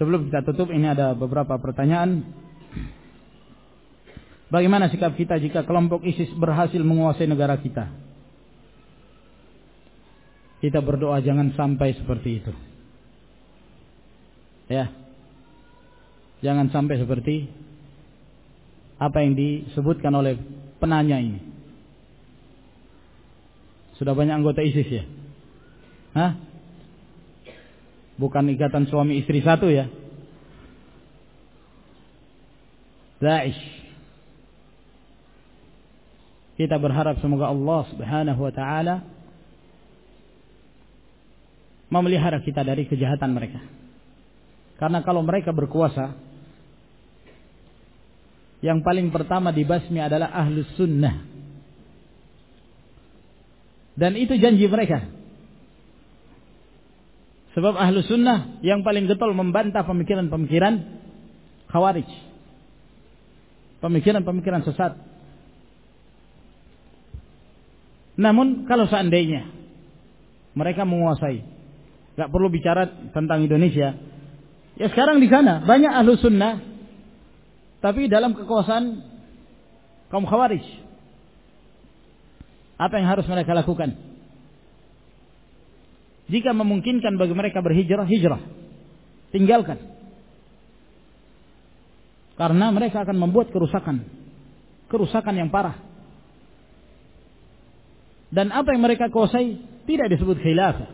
Sebelum kita tutup ini ada beberapa pertanyaan. Bagaimana sikap kita jika kelompok ISIS berhasil menguasai negara kita? Kita berdoa jangan sampai seperti itu. Ya. Jangan sampai seperti apa yang disebutkan oleh penanya ini. Sudah banyak anggota ISIS ya? Hah? Bukan ikatan suami istri satu ya. Daesh. Kita berharap semoga Allah Subhanahu wa taala memelihara kita dari kejahatan mereka. Karena kalau mereka berkuasa, yang paling pertama dibasmi adalah ahlus sunnah. Dan itu janji mereka. Sebab ahlu sunnah yang paling getol membantah pemikiran-pemikiran khawarij. Pemikiran-pemikiran sesat. Namun kalau seandainya mereka menguasai, nggak perlu bicara tentang Indonesia. Ya sekarang di sana banyak ahlu sunnah, tapi dalam kekuasaan kaum khawarij. Apa yang harus mereka lakukan? Jika memungkinkan bagi mereka berhijrah, hijrah. Tinggalkan. Karena mereka akan membuat kerusakan. Kerusakan yang parah. Dan apa yang mereka kuasai tidak disebut khilafah.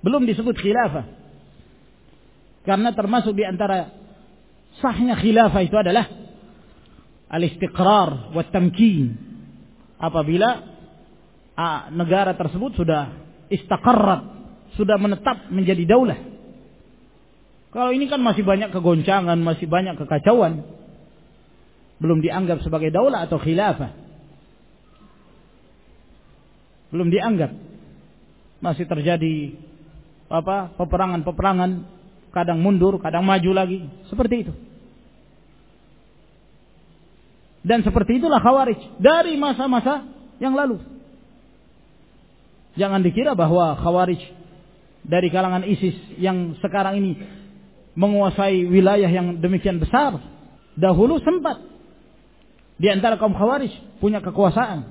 Belum disebut khilafah. Karena termasuk di antara sahnya khilafah itu adalah al-istiqrar wa tamkin. Apabila ah, negara tersebut sudah istaqarrat sudah menetap menjadi daulah. Kalau ini kan masih banyak kegoncangan, masih banyak kekacauan. Belum dianggap sebagai daulah atau khilafah. Belum dianggap. Masih terjadi apa? peperangan-peperangan, kadang mundur, kadang maju lagi, seperti itu. Dan seperti itulah khawarij dari masa-masa yang lalu. Jangan dikira bahwa khawarij dari kalangan ISIS yang sekarang ini menguasai wilayah yang demikian besar. Dahulu sempat di antara kaum Khawarij punya kekuasaan.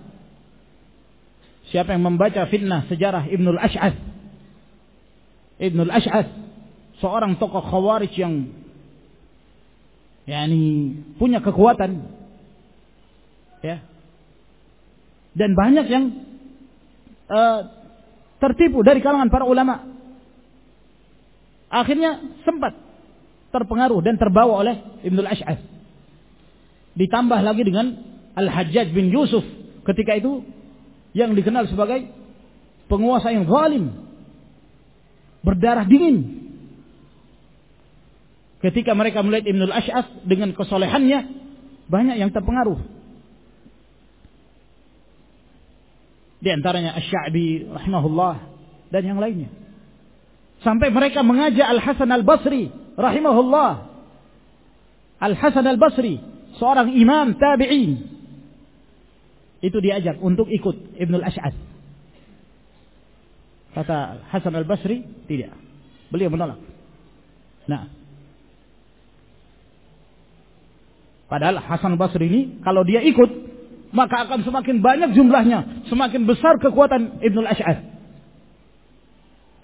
Siapa yang membaca fitnah sejarah Ibnul Ash'ath Ibnul Ash'ath seorang tokoh Khawarij yang yakni punya kekuatan ya dan banyak yang uh, tertipu dari kalangan para ulama Akhirnya sempat terpengaruh dan terbawa oleh Ibnul Ash'ath. Ditambah lagi dengan Al-Hajjaj bin Yusuf ketika itu yang dikenal sebagai penguasa yang zalim. Berdarah dingin. Ketika mereka melihat Ibnul Ash'ath dengan kesolehannya, banyak yang terpengaruh. Di antaranya Asy-Sya'bi rahimahullah dan yang lainnya. Sampai mereka mengajak Al-Hasan Al-Basri rahimahullah. Al-Hasan Al-Basri, seorang imam tabi'in. Itu diajak untuk ikut Ibnul Ash'ad. Kata Hasan Al-Basri, tidak. Beliau menolak. Nah. Padahal Hasan Al-Basri ini kalau dia ikut, maka akan semakin banyak jumlahnya, semakin besar kekuatan Ibnul Ash'ad.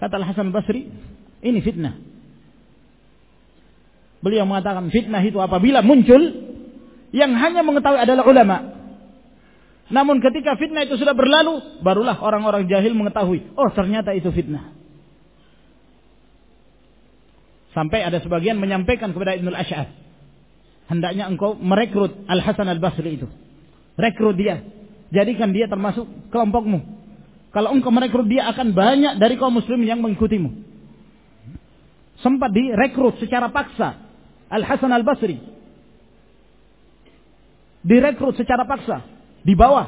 Kata Al-Hasan Basri, ini fitnah. Beliau mengatakan fitnah itu apabila muncul yang hanya mengetahui adalah ulama. Namun ketika fitnah itu sudah berlalu, barulah orang-orang jahil mengetahui, oh ternyata itu fitnah. Sampai ada sebagian menyampaikan kepada Ibnul Ash'ad. Hendaknya engkau merekrut Al-Hasan Al-Basri itu. Rekrut dia. Jadikan dia termasuk kelompokmu. Kalau engkau merekrut dia akan banyak dari kaum muslim yang mengikutimu. Sempat direkrut secara paksa. Al-Hasan Al-Basri. Direkrut secara paksa. Di bawah.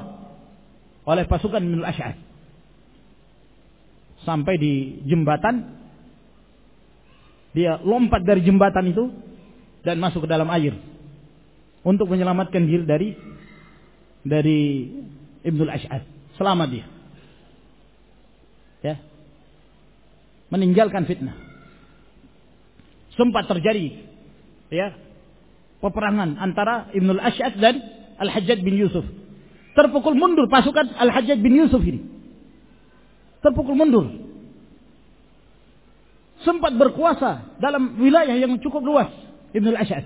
Oleh pasukan Minul Ash'ad. Sampai di jembatan. Dia lompat dari jembatan itu. Dan masuk ke dalam air. Untuk menyelamatkan diri dari dari Ibnul Ash'ad. Selamat dia ya meninggalkan fitnah sempat terjadi ya peperangan antara Ibnul Asy'ad dan Al-Hajjaj bin Yusuf. Terpukul mundur pasukan Al-Hajjaj bin Yusuf ini. Terpukul mundur. Sempat berkuasa dalam wilayah yang cukup luas Ibnul Asy'ad.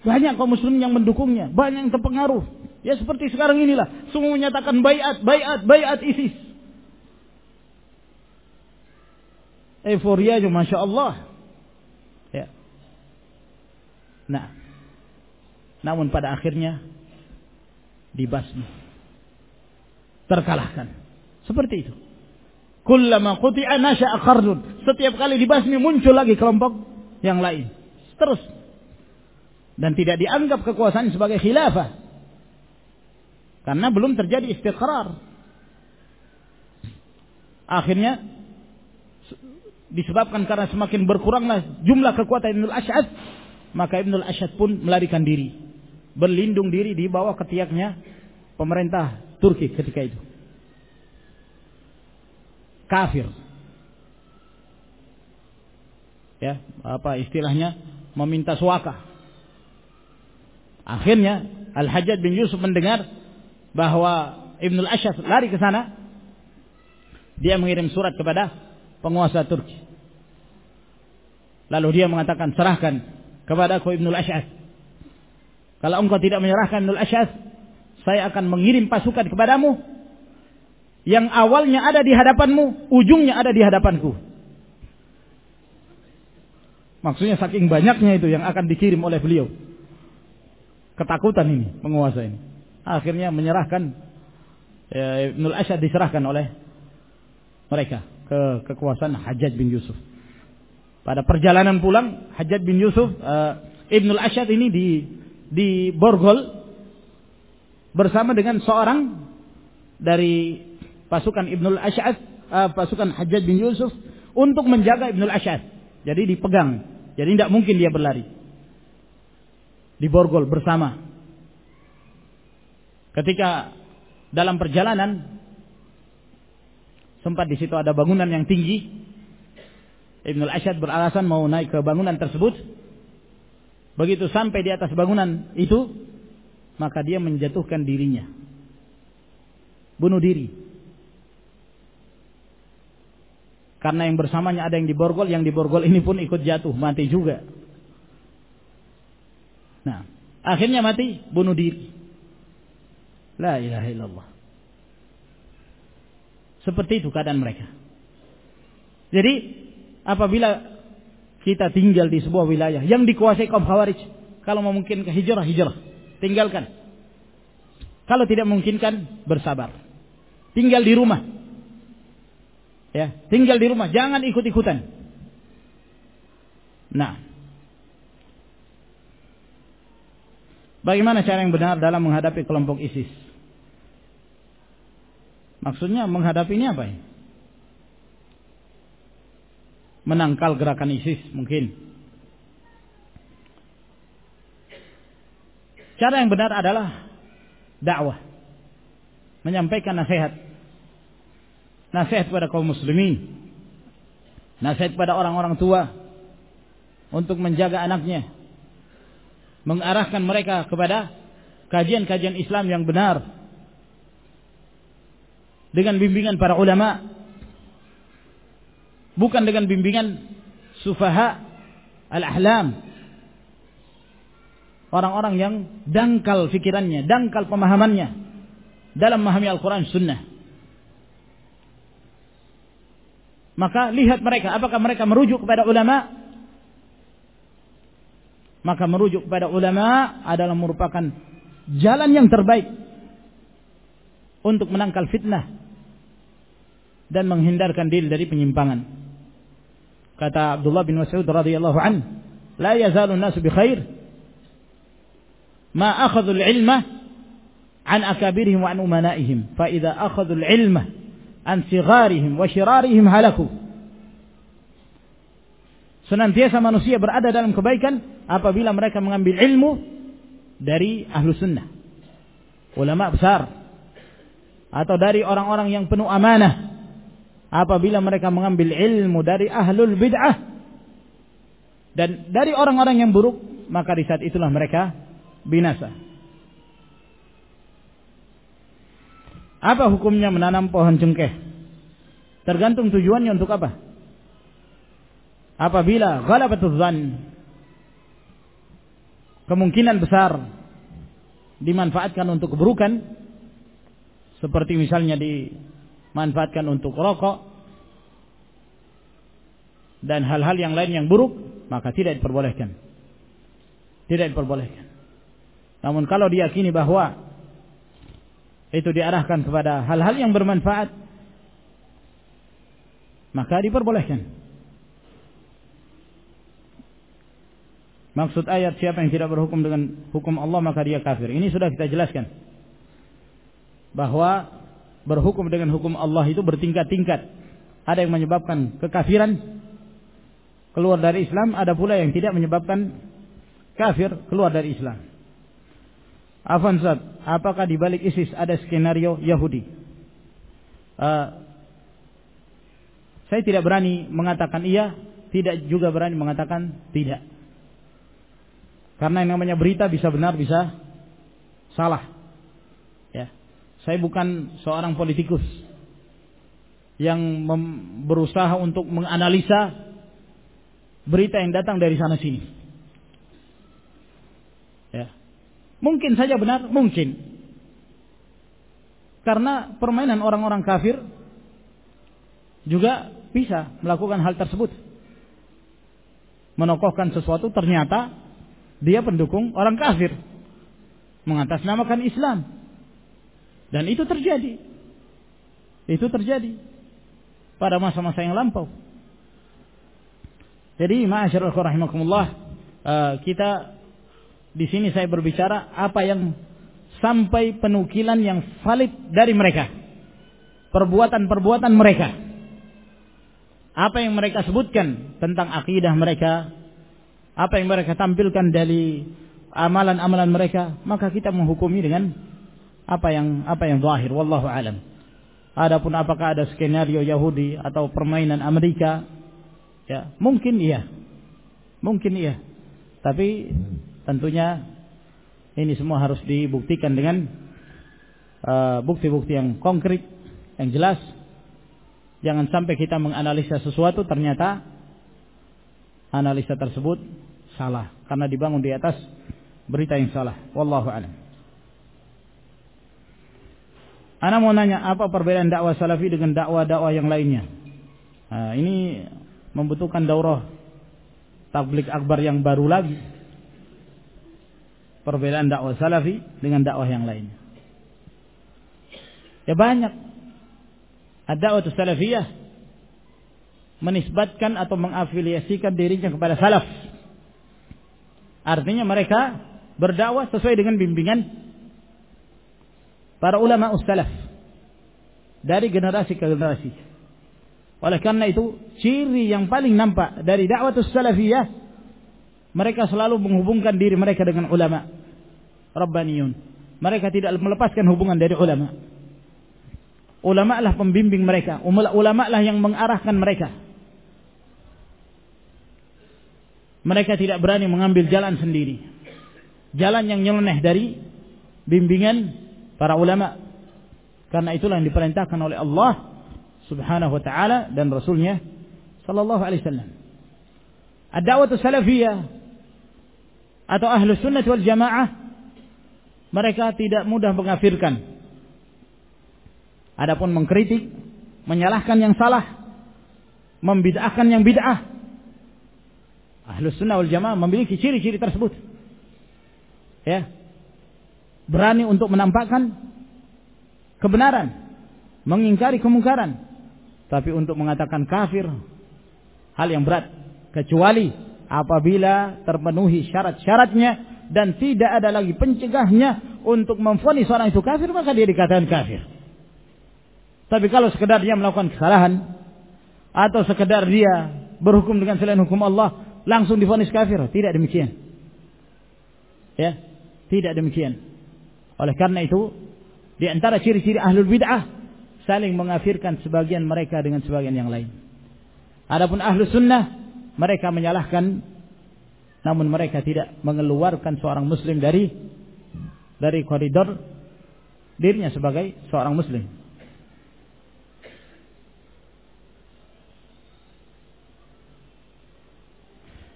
Banyak kaum muslimin yang mendukungnya, banyak yang terpengaruh. Ya seperti sekarang inilah, semua menyatakan bayat, bayat, bayat ISIS. Euforia Masya Allah. Ya. Nah, namun pada akhirnya dibasmi. Terkalahkan. Seperti itu. Kullama quti'a nasha'a qardun. Setiap kali dibasmi muncul lagi kelompok yang lain. Terus dan tidak dianggap kekuasaan sebagai khilafah karena belum terjadi istiqrar akhirnya disebabkan karena semakin berkuranglah jumlah kekuatan Ibnul Asy'ad maka Ibnul Asy'ad pun melarikan diri. Berlindung diri di bawah ketiaknya pemerintah Turki ketika itu. Kafir. Ya apa istilahnya? Meminta suaka. Akhirnya Al-Hajjaj bin Yusuf mendengar bahwa Ibnul Asyaf lari ke sana. Dia mengirim surat kepada penguasa Turki. Lalu dia mengatakan, serahkan kepada aku Ibnul Asyaf. Kalau engkau tidak menyerahkan Ibnul Asyaf, saya akan mengirim pasukan kepadamu yang awalnya ada di hadapanmu, ujungnya ada di hadapanku. Maksudnya saking banyaknya itu yang akan dikirim oleh beliau ketakutan ini penguasa ini. Akhirnya menyerahkan ya, Ibnul Asyad diserahkan oleh mereka ke kekuasaan Hajjaj bin Yusuf. Pada perjalanan pulang Hajjaj bin Yusuf uh, Ibnul Asyad ini di di Borgol bersama dengan seorang dari pasukan Ibnul Asyad uh, pasukan Hajjaj bin Yusuf untuk menjaga Ibnul Asyad. Jadi dipegang. Jadi tidak mungkin dia berlari di Borgol bersama. Ketika dalam perjalanan sempat di situ ada bangunan yang tinggi. Ibnul Asyad beralasan mau naik ke bangunan tersebut. Begitu sampai di atas bangunan itu, maka dia menjatuhkan dirinya. Bunuh diri. Karena yang bersamanya ada yang di Borgol, yang di Borgol ini pun ikut jatuh, mati juga. Nah, akhirnya mati bunuh diri. La ilaha illallah. Seperti itu keadaan mereka. Jadi, apabila kita tinggal di sebuah wilayah yang dikuasai kaum Khawarij, kalau memungkinkan hijrah, hijrah. Tinggalkan. Kalau tidak memungkinkan, bersabar. Tinggal di rumah. Ya, tinggal di rumah, jangan ikut-ikutan. Nah, Bagaimana cara yang benar dalam menghadapi kelompok ISIS? Maksudnya menghadapi ini apa ya? Menangkal gerakan ISIS mungkin. Cara yang benar adalah dakwah. Menyampaikan nasihat. Nasihat kepada kaum muslimin. Nasihat kepada orang-orang tua. Untuk menjaga anaknya mengarahkan mereka kepada kajian-kajian Islam yang benar dengan bimbingan para ulama bukan dengan bimbingan sufaha al-ahlam. Orang-orang yang dangkal fikirannya dangkal pemahamannya dalam memahami Al-Quran Sunnah. Maka lihat mereka apakah mereka merujuk kepada ulama? Maka merujuk kepada ulama adalah merupakan jalan yang terbaik untuk menangkal fitnah dan menghindarkan diri dari penyimpangan. Kata Abdullah bin Mas'ud radhiyallahu an, "La yazalu an-nasu bi khair ma akhadhu al-ilma an akabirihim wa an umanaihim, fa idza akhadhu al-ilma an sigharihim wa shirarihim halaku." Senantiasa manusia berada dalam kebaikan apabila mereka mengambil ilmu dari ahlu sunnah. Ulama besar. Atau dari orang-orang yang penuh amanah. Apabila mereka mengambil ilmu dari ahlul bid'ah. dan dari orang-orang yang buruk, maka di saat itulah mereka binasa. Apa hukumnya menanam pohon cengkeh? Tergantung tujuannya untuk apa. Apabila ghalabatul zan kemungkinan besar dimanfaatkan untuk keburukan seperti misalnya dimanfaatkan untuk rokok dan hal-hal yang lain yang buruk maka tidak diperbolehkan. Tidak diperbolehkan. Namun kalau diyakini bahwa itu diarahkan kepada hal-hal yang bermanfaat maka diperbolehkan. Maksud ayat siapa yang tidak berhukum dengan hukum Allah maka dia kafir. Ini sudah kita jelaskan bahwa berhukum dengan hukum Allah itu bertingkat-tingkat. Ada yang menyebabkan kekafiran keluar dari Islam, ada pula yang tidak menyebabkan kafir keluar dari Islam. Afansat, apakah di balik ISIS ada skenario Yahudi? Uh, saya tidak berani mengatakan iya, tidak juga berani mengatakan tidak. Karena yang namanya berita bisa benar, bisa salah. Saya bukan seorang politikus yang berusaha untuk menganalisa berita yang datang dari sana sini. Ya. Mungkin saja benar, mungkin. Karena permainan orang-orang kafir juga bisa melakukan hal tersebut. Menokohkan sesuatu ternyata dia pendukung orang kafir. Mengatasnamakan Islam. Dan itu terjadi. Itu terjadi pada masa-masa yang lampau. Jadi, ma'asyiral rahimakumullah, uh, kita di sini saya berbicara apa yang sampai penukilan yang valid dari mereka. Perbuatan-perbuatan mereka. Apa yang mereka sebutkan tentang akidah mereka, apa yang mereka tampilkan dari amalan-amalan mereka, maka kita menghukumi dengan apa yang apa yang zahir wallahu alam. Adapun apakah ada skenario Yahudi atau permainan Amerika? Ya, mungkin iya. Mungkin iya. Tapi tentunya ini semua harus dibuktikan dengan uh, bukti-bukti uh, yang konkret, yang jelas. Jangan sampai kita menganalisa sesuatu ternyata analisa tersebut salah karena dibangun di atas berita yang salah. Wallahu a'lam. Ana mau nanya apa perbedaan dakwah salafi dengan dakwah-dakwah yang lainnya? Nah, ini membutuhkan daurah tablik akbar yang baru lagi. Perbedaan dakwah salafi dengan dakwah yang lainnya. Ya banyak. Ad-dakwah salafiyah menisbatkan atau mengafiliasikan dirinya kepada salaf. Artinya mereka berdakwah sesuai dengan bimbingan para ulama ustalaf dari generasi ke generasi. Oleh karena itu, ciri yang paling nampak dari dakwah salafiyah mereka selalu menghubungkan diri mereka dengan ulama rabbaniyun. Mereka tidak melepaskan hubungan dari ulama. Ulama lah pembimbing mereka, ulama lah yang mengarahkan mereka. Mereka tidak berani mengambil jalan sendiri. Jalan yang nyeleneh dari bimbingan para ulama. Karena itulah yang diperintahkan oleh Allah Subhanahu wa taala dan rasulnya sallallahu alaihi wasallam. Ad-da'wah salafiyah atau ahlu sunnah wal jamaah mereka tidak mudah mengafirkan. Adapun mengkritik, menyalahkan yang salah, membid'ahkan yang bid'ah. Ahlu sunnah wal jamaah memiliki ciri-ciri tersebut. Ya, berani untuk menampakkan kebenaran, mengingkari kemungkaran, tapi untuk mengatakan kafir hal yang berat kecuali apabila terpenuhi syarat-syaratnya dan tidak ada lagi pencegahnya untuk memfonis orang itu kafir maka dia dikatakan kafir. Tapi kalau sekedar dia melakukan kesalahan atau sekedar dia berhukum dengan selain hukum Allah langsung difonis kafir, tidak demikian. Ya, tidak demikian. Oleh karena itu, di antara ciri-ciri ahlul bid'ah saling mengafirkan sebagian mereka dengan sebagian yang lain. Adapun ahlu sunnah mereka menyalahkan namun mereka tidak mengeluarkan seorang muslim dari dari koridor dirinya sebagai seorang muslim.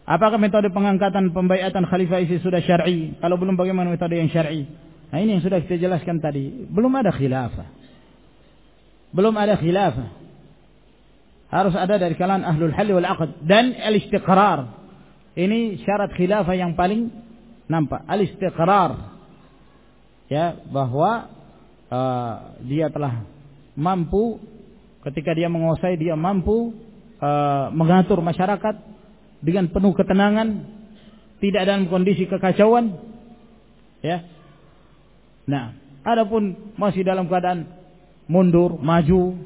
Apakah metode pengangkatan pembaiatan khalifah isi sudah syar'i? Kalau belum bagaimana metode yang syar'i? Nah ini yang sudah kita jelaskan tadi. Belum ada khilafah. Belum ada khilafah. Harus ada dari kalangan ahlul hal wal aqd dan al-istiqrar. Ini syarat khilafah yang paling nampak. Al-istiqrar. Ya, bahwa uh, dia telah mampu ketika dia menguasai dia mampu uh, mengatur masyarakat dengan penuh ketenangan, tidak dalam kondisi kekacauan. Ya. Nah, adapun masih dalam keadaan mundur, maju,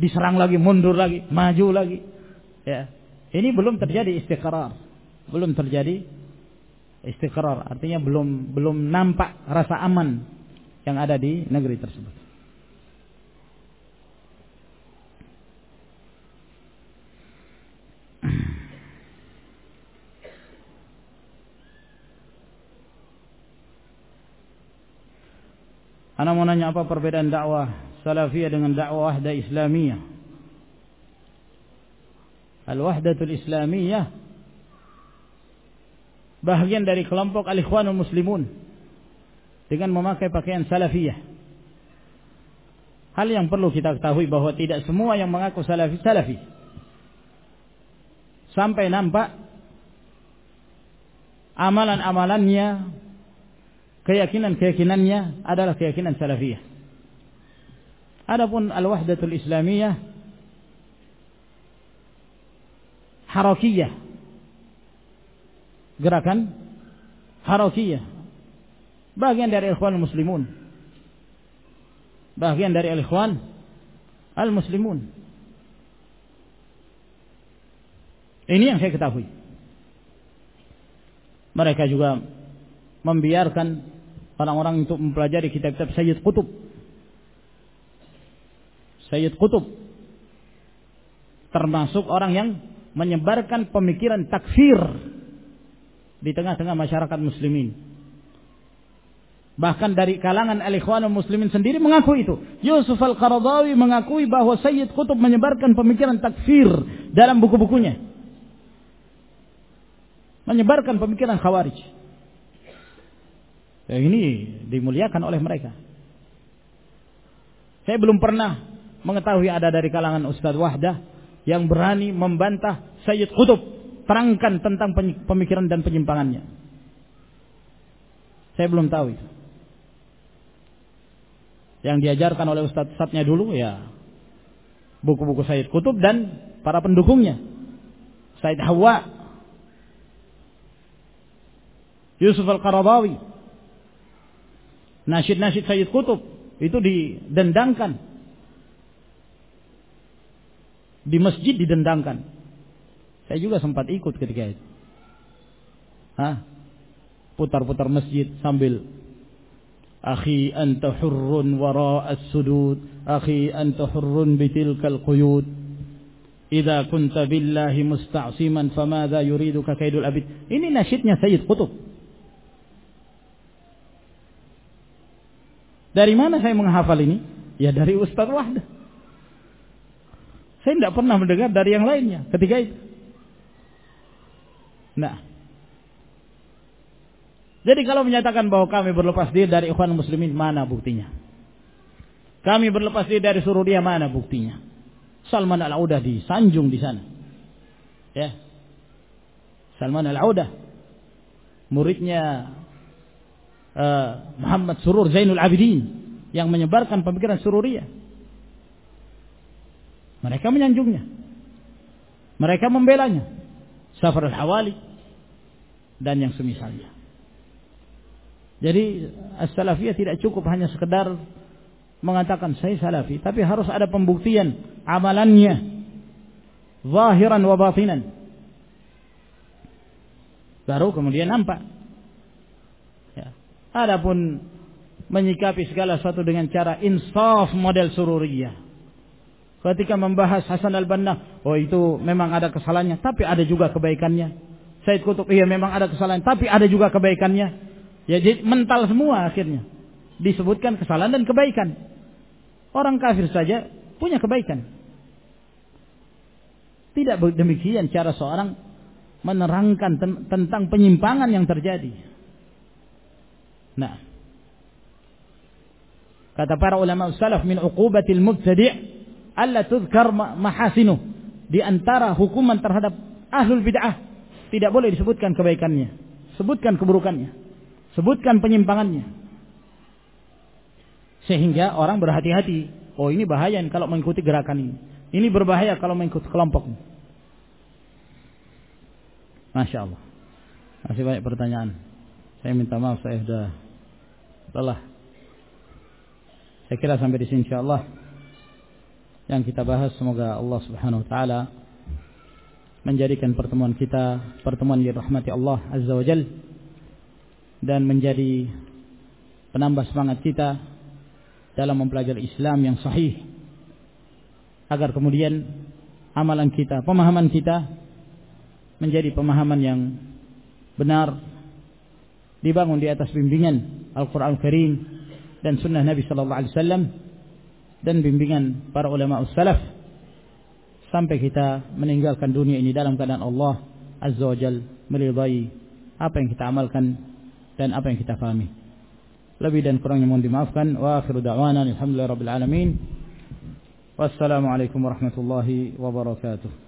diserang lagi, mundur lagi, maju lagi. Ya. Ini belum terjadi istiqrar. Belum terjadi istiqrar, artinya belum belum nampak rasa aman yang ada di negeri tersebut. Ana mau nanya apa perbedaan dakwah salafiyah dengan dakwah wahda islamiyah? Al-wahdatul islamiyah bahagian dari kelompok al-ikhwanul muslimun dengan memakai pakaian salafiyah. Hal yang perlu kita ketahui bahwa tidak semua yang mengaku salafi salafi. Sampai nampak amalan-amalannya keyakinan-keyakinannya adalah keyakinan salafiyah. Adapun al-wahdatul islamiyah harakiyah. Gerakan harakiyah. Bagian dari ikhwan muslimun. Bagian dari ikhwan al-muslimun. Ini yang saya ketahui. Mereka juga membiarkan orang-orang untuk mempelajari kitab-kitab Sayyid Qutub. Sayyid Qutub termasuk orang yang menyebarkan pemikiran takfir di tengah-tengah masyarakat muslimin. Bahkan dari kalangan al-ikhwanul muslimin sendiri mengaku itu. Yusuf al-Qaradawi mengakui bahwa Sayyid Qutub menyebarkan pemikiran takfir dalam buku-bukunya. Menyebarkan pemikiran khawarij. Ya, ini dimuliakan oleh mereka. Saya belum pernah mengetahui ada dari kalangan Ustadz Wahdah yang berani membantah Sayyid Qutub terangkan tentang pemikiran dan penyimpangannya. Saya belum tahu itu. Yang diajarkan oleh Ustadz-Ustadznya dulu ya buku-buku Sayyid Qutub dan para pendukungnya. Sayyid Hawa, Yusuf Al-Qaradawi, Nasyid-nasyid Sayyid Qutub itu didendangkan. Di masjid didendangkan. Saya juga sempat ikut ketika itu. Hah? Putar-putar masjid sambil Akhi anta hurrun wara as-sudud Akhi anta hurrun bitilkal quyud Idza kunta billahi musta'siman famadha yuriduka kaidul abid Ini nasyidnya Sayyid Qutub Dari mana saya menghafal ini? Ya dari Ustaz Wahdah. Saya tidak pernah mendengar dari yang lainnya ketika itu. Nah. Jadi kalau menyatakan bahwa kami berlepas diri dari ikhwan muslimin, mana buktinya? Kami berlepas diri dari suruh dia, mana buktinya? Salman al-Audah disanjung di sana. Ya. Salman al-Audah. Muridnya uh, Muhammad Surur Zainul Abidin yang menyebarkan pemikiran sururiyah. Mereka menyanjungnya. Mereka membelanya. Safar al-Hawali dan yang semisalnya. Jadi as-salafiyah tidak cukup hanya sekedar mengatakan saya salafi, tapi harus ada pembuktian amalannya zahiran wa batinan. Baru kemudian nampak Adapun menyikapi segala sesuatu dengan cara insaf model sururiyah. Ketika membahas Hasan al-Banna, oh itu memang ada kesalahannya, tapi ada juga kebaikannya. Said Kutub, iya memang ada kesalahan, tapi ada juga kebaikannya. Ya jadi mental semua akhirnya. Disebutkan kesalahan dan kebaikan. Orang kafir saja punya kebaikan. Tidak demikian cara seorang menerangkan tentang penyimpangan yang terjadi. Nah, kata para ulama salaf min uqubatil mubtadi' alla tuzkar mahasinuh. Di antara hukuman terhadap ahlul bid'ah tidak boleh disebutkan kebaikannya, sebutkan keburukannya, sebutkan penyimpangannya. Sehingga orang berhati-hati. Oh ini bahaya kalau mengikuti gerakan ini. Ini berbahaya kalau mengikuti kelompok ini. Masya Allah. Masih banyak pertanyaan. Saya minta maaf saya sudah lelah. Saya kira sampai di sini insyaallah yang kita bahas semoga Allah Subhanahu wa taala menjadikan pertemuan kita pertemuan yang rahmati Allah Azza wa Jal dan menjadi penambah semangat kita dalam mempelajari Islam yang sahih agar kemudian amalan kita, pemahaman kita menjadi pemahaman yang benar dibangun di atas bimbingan Al-Qur'an Al Karim dan sunnah Nabi sallallahu alaihi wasallam dan bimbingan para ulama salaf sampai kita meninggalkan dunia ini dalam keadaan Allah Azza wa Jal meridai apa yang kita amalkan dan apa yang kita pahami. Lebih dan kurangnya mohon dimaafkan. Wa akhiru da'wana alhamdulillah rabbil alamin. Wassalamualaikum warahmatullahi wabarakatuh.